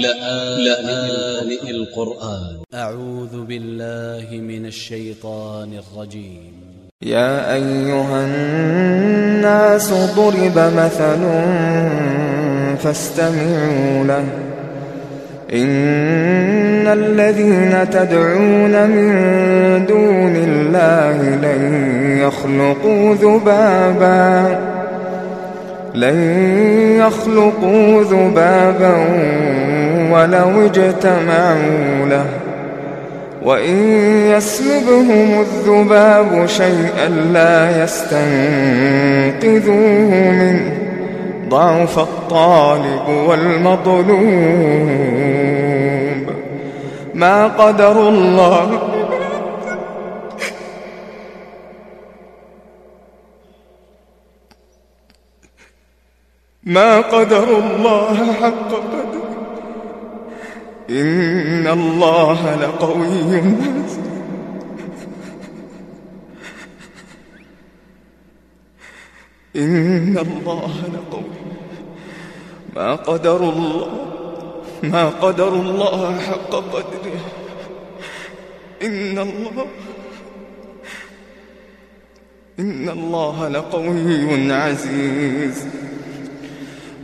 لآن القرآن. أ ع و ذ ب ا ل ل ه من ا ل ش ي ط ا ن ا ل ج ي م يا أيها الناس ضرب مثل فاستمعوا له. إن الذين تدعون من دون الله لن يخلقوا ذبابا. لن يخلقوا ذبابا ولو اجتمعوا له. وإن يسلبهم الذباب شيئا لا يستنقذوه منه. ضعف الطالب والمطلوب. ما قدر الله ما قدر الله حق قدر إن الله لقوي إن الله لقوي ما قدر الله ما قدر الله حق قدره إن الله إن الله لقوي عزيز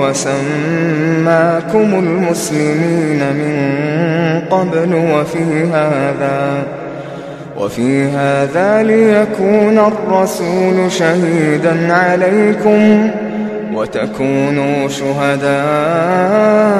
هو سماكم المسلمين من قبل وفي هذا وفي هذا ليكون الرسول شهيدا عليكم وتكونوا شهداء